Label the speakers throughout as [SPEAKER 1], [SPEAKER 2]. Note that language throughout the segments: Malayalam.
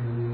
[SPEAKER 1] mm.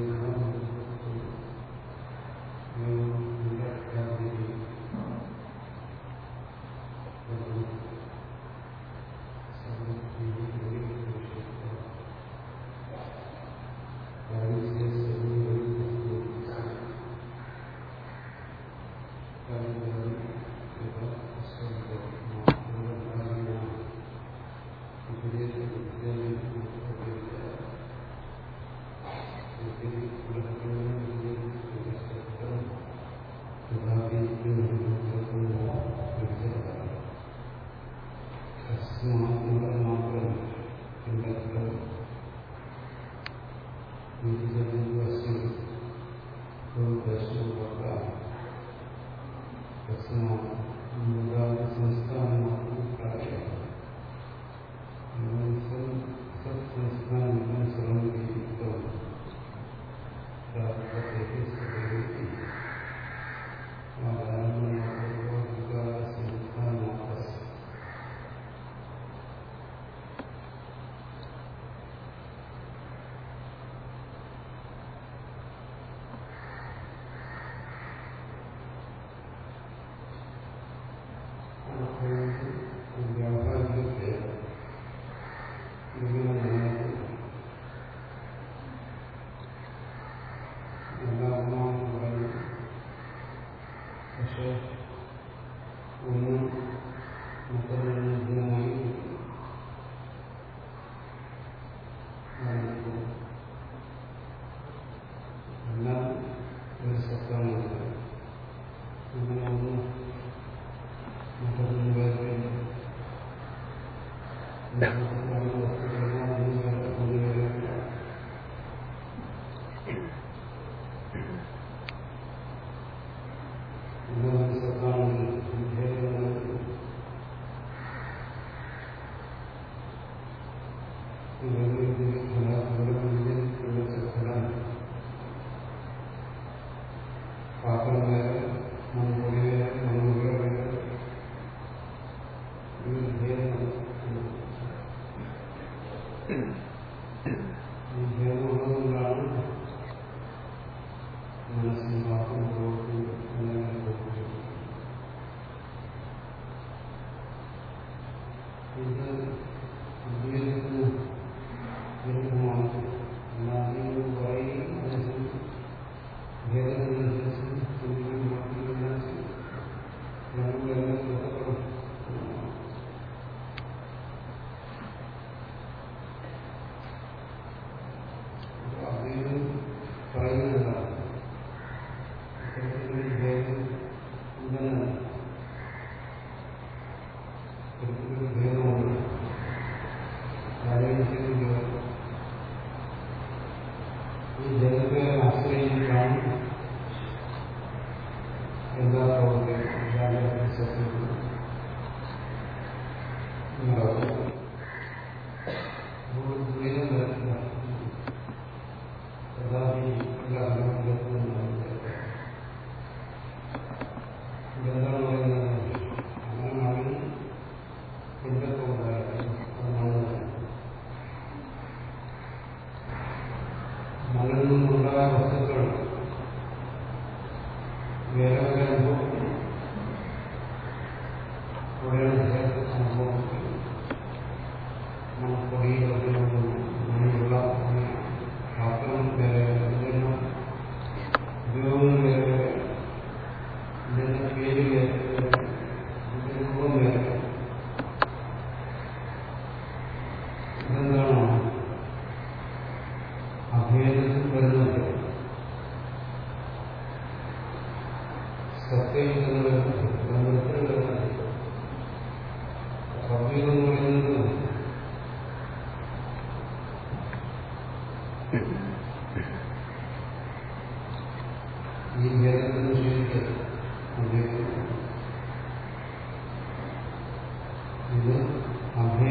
[SPEAKER 1] പരമാർത്ഥത്തിൽ വസ്തു പക്ഷെ ഒരു വസ്തു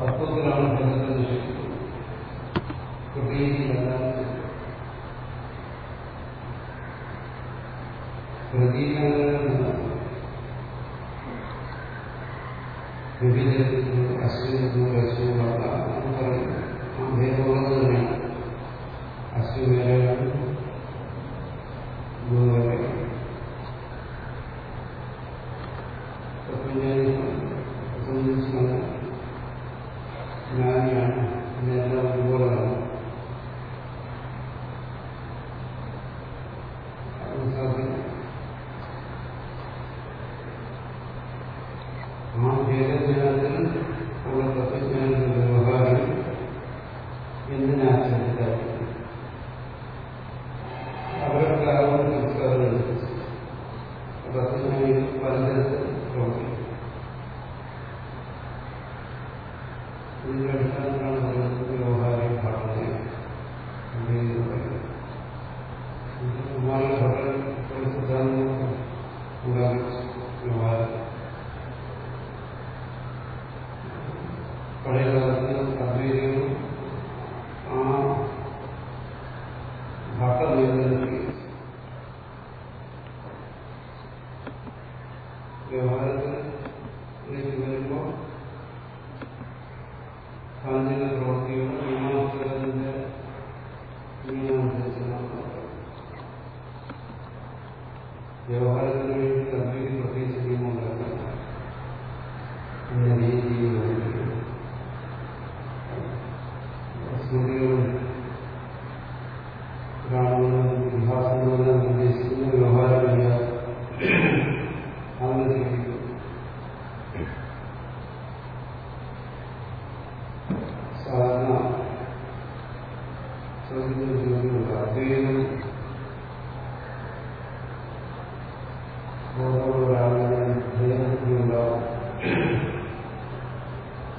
[SPEAKER 1] തത്വത്തിലാണ് ബന്ധത്തെ നിശ്ചയിക്കുന്നത് പ്രതീതിയല്ലാതെ പ്രതീകങ്ങളില്ല വിവിധത്തിൽ അശ്വ അശ്വ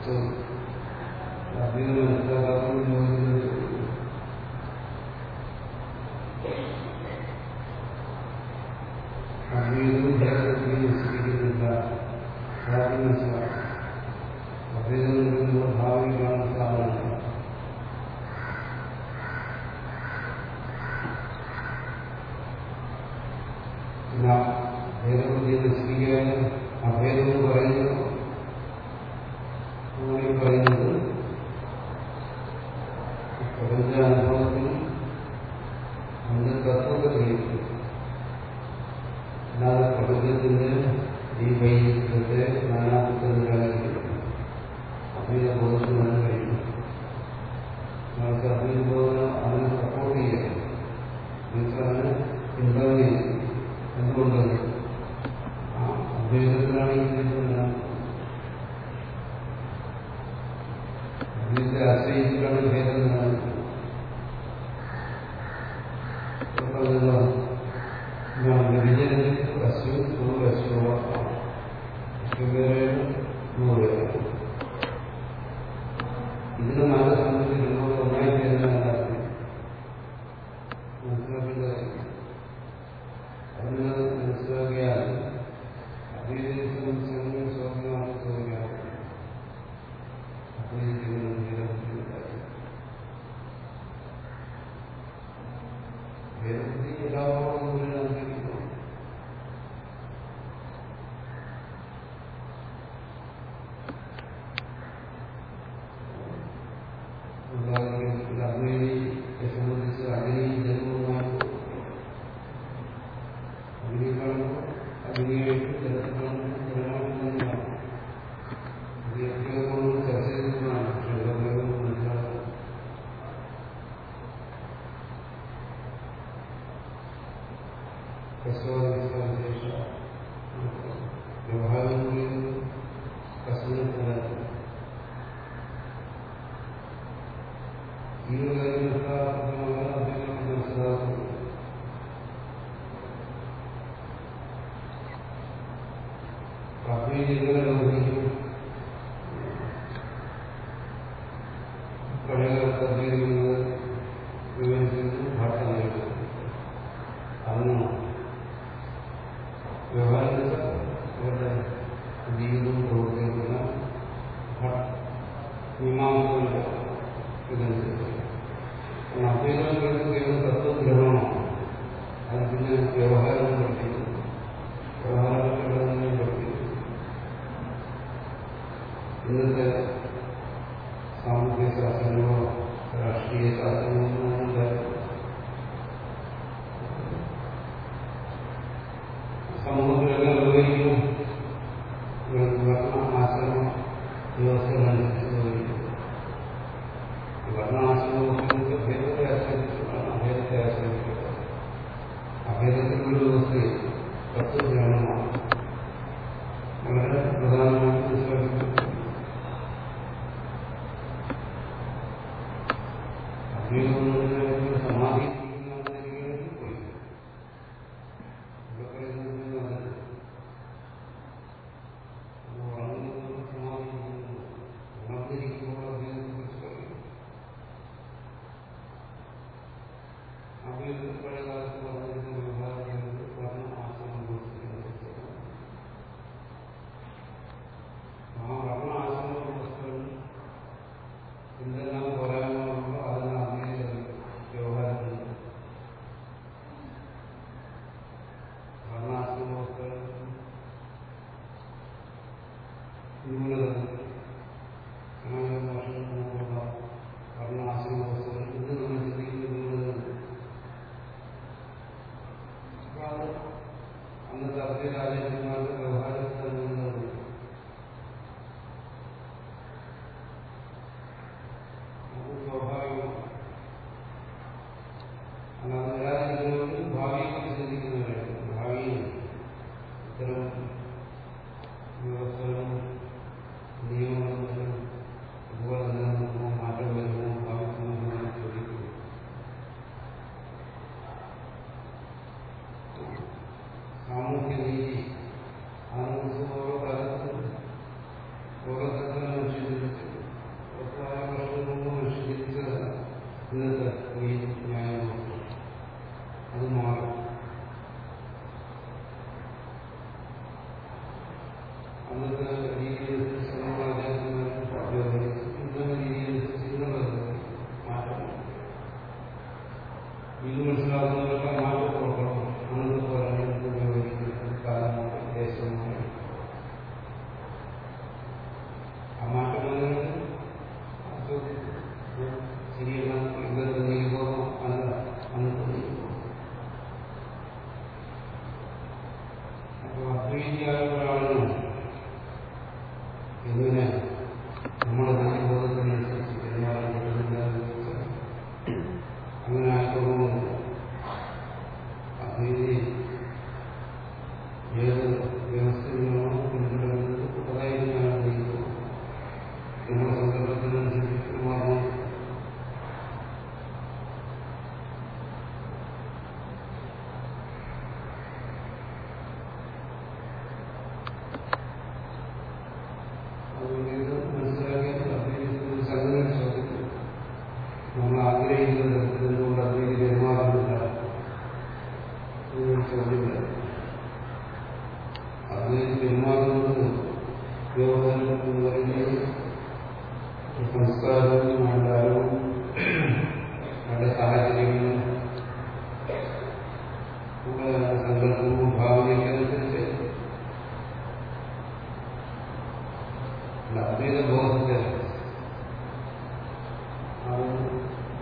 [SPEAKER 1] ഏറ്റവും അധികം മനസ്സിലാക്കാത്ത യോഗികൾ അദ്വൈതവും ധ്യാനത്തിനും അപ്പൊ ഇങ്ങനെ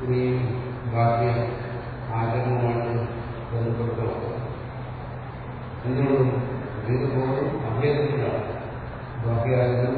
[SPEAKER 1] ഇനിയും ബാഹ്യ ആചരണവുമായിട്ട് ബന്ധപ്പെടുത്തുന്നത് എന്തുകൊണ്ടും അദ്വൈത ബോധം അഭേദത്തിലാണ് ബാഹ്യ ആചരണം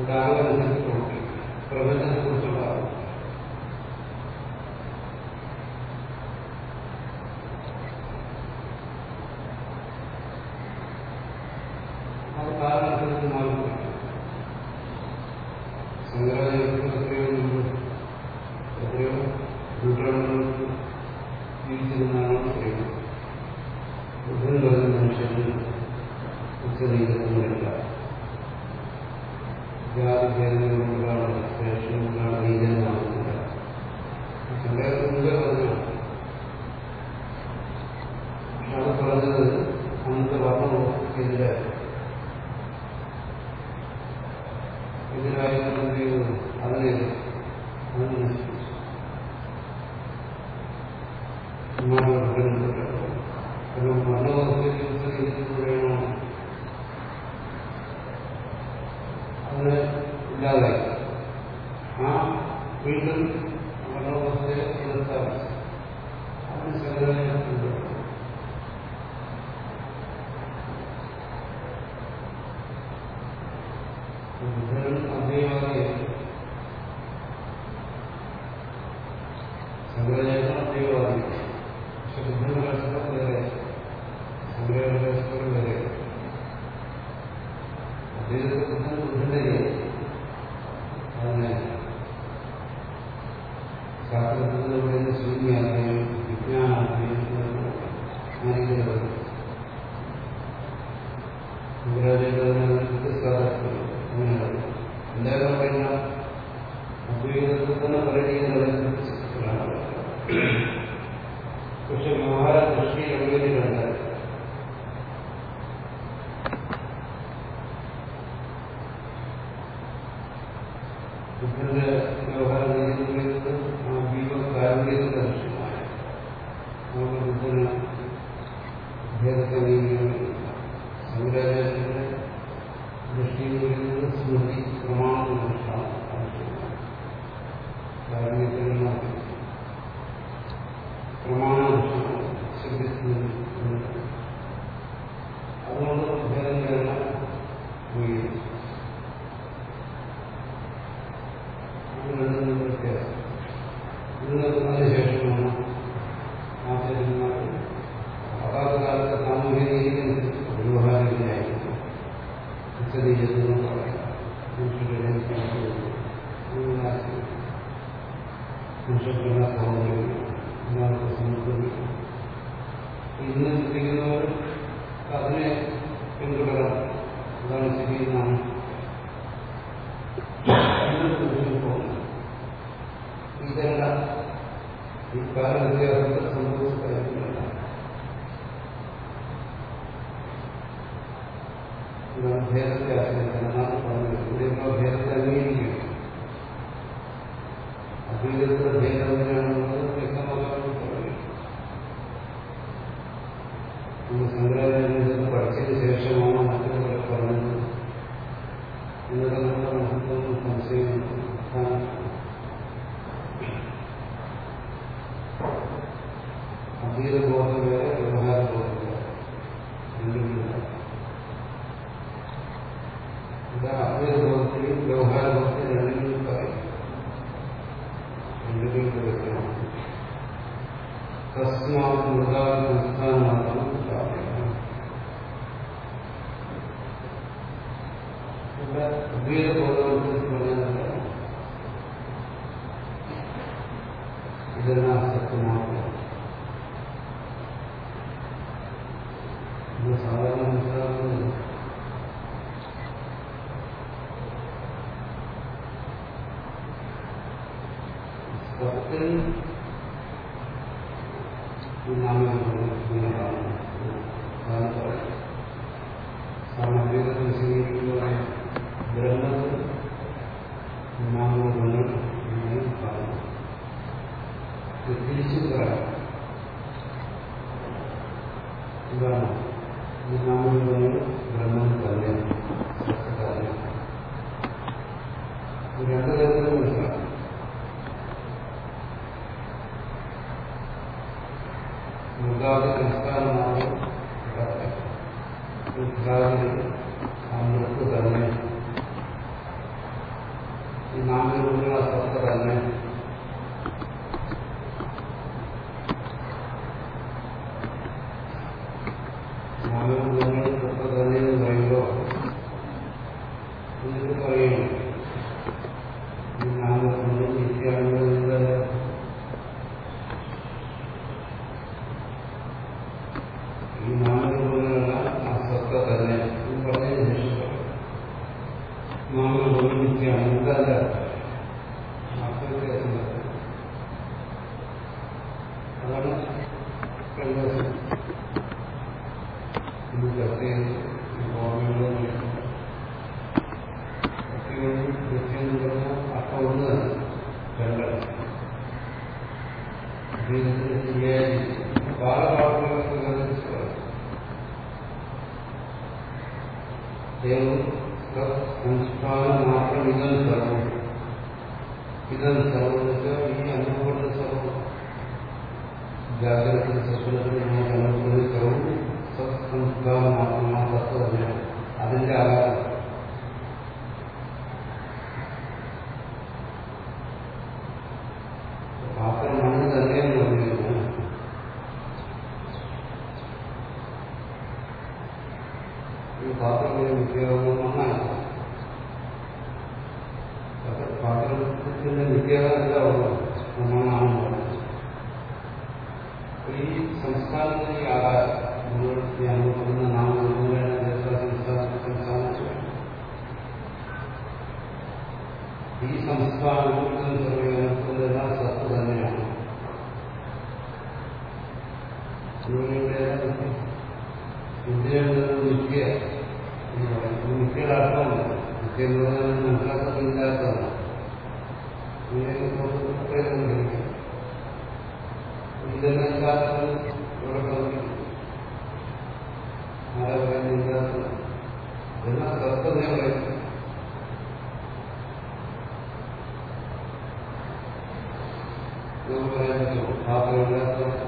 [SPEAKER 1] ഉദാഹരണമനുസരിച്ച് പ്രവർത്തിക്കുക പ്രപഞ്ചത്തെക്കുറിച്ചുള്ള അറിവ് ഗുണാഗുണങ്ങൾ നിങ്ങൾ കാണും പ്രത്യേകിച്ച് ബ്രഹ്മം തന്നെയാണ് ഈ സംസ്കാരം എന്ന് പറയുന്നത് സത്ത് തന്നെയാണ്. വിദ്യയെന്നത് നിത്യ എന്ന് പറയുന്നത് നിത്യയുടെ അർത്ഥമല്ല നിത്യ എന്ന് പറയുന്നത് മനസ്സിലാക്കത്തില്ലാത്തതാണ് ഇതെല്ലാം ശാസ്ത്രം ഇവിടെ പറഞ്ഞിട്ടുണ്ട് പാത്രമില്ലാത്തവണ്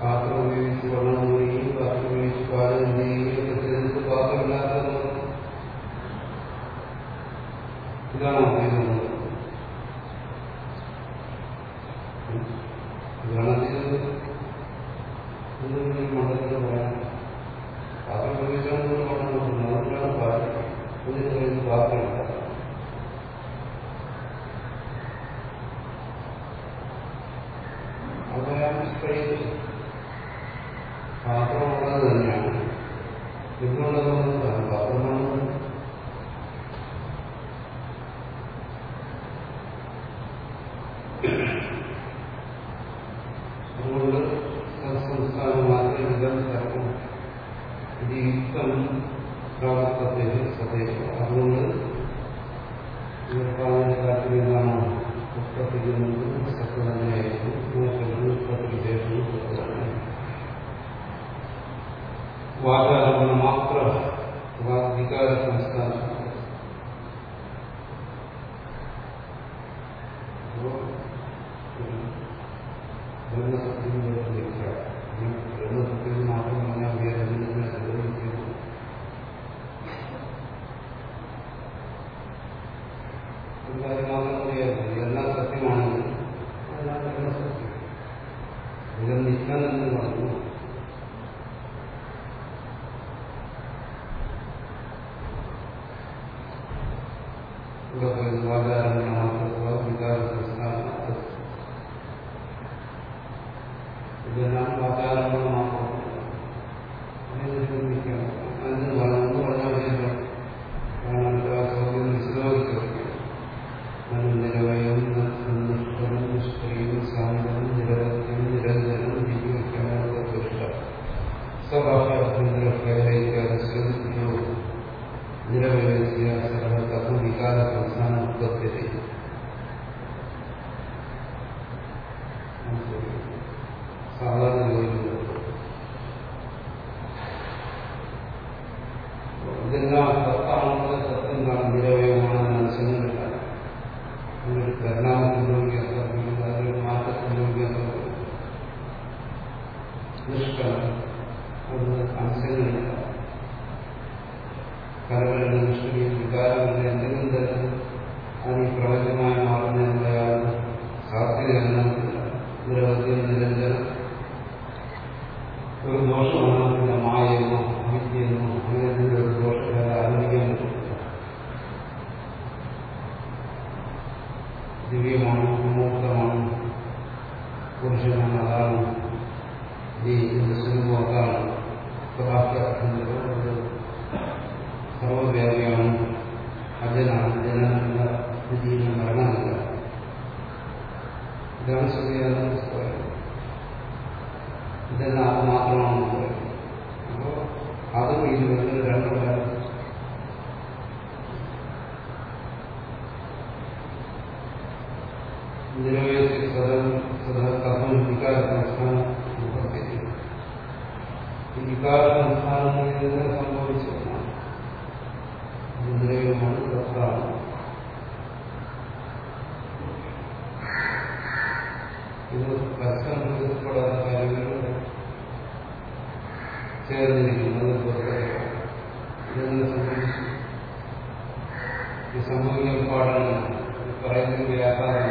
[SPEAKER 1] പാത്രം ഉപയോഗിച്ച് വെള്ളം കുടിക്കുകയും പാത്രം ഉപയോഗിച്ച് പാചകം ചെയ്യുകയും മറ്റേത് പാത്രമില്ലാത്തവണ് ഇതാണ് Father. പറയുന്നത് വ്യാപാരം പറയുന്നത്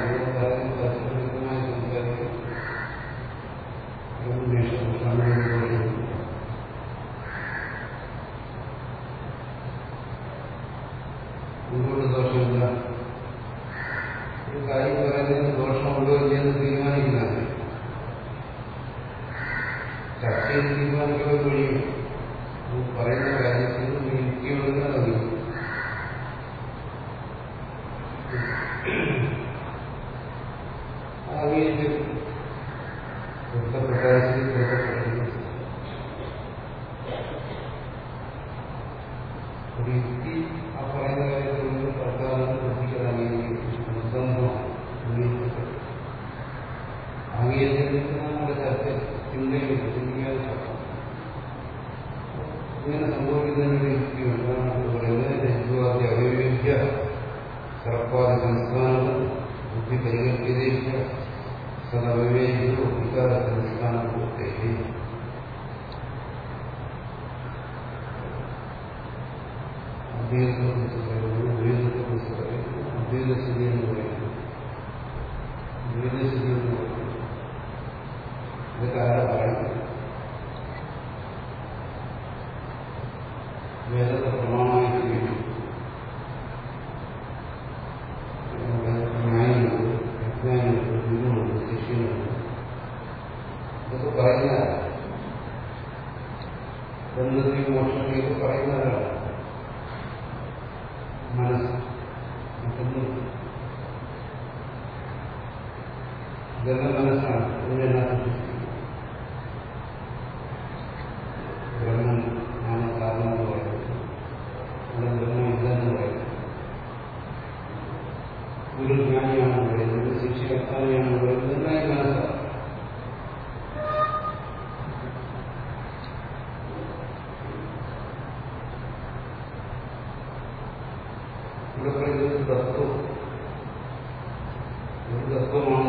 [SPEAKER 1] തത്വമാണ്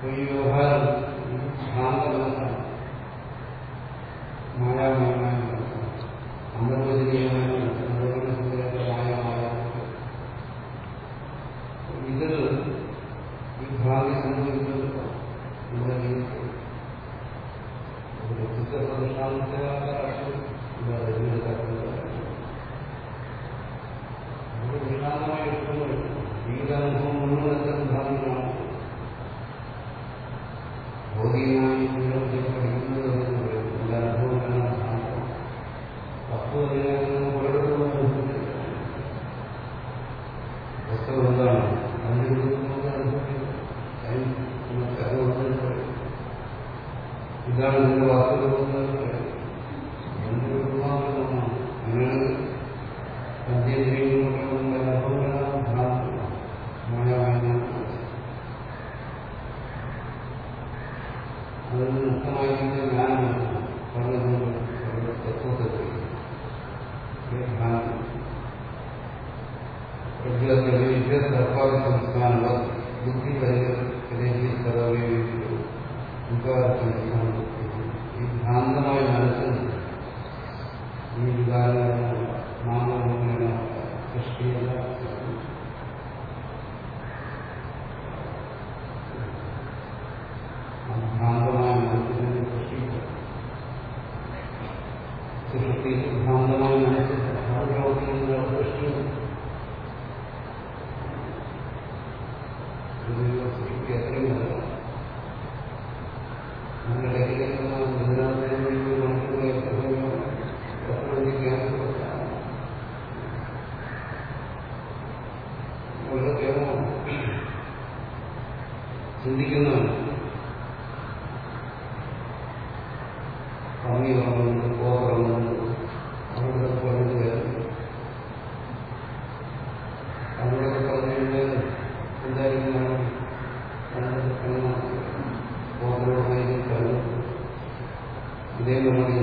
[SPEAKER 1] to you ഇതേ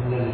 [SPEAKER 1] إن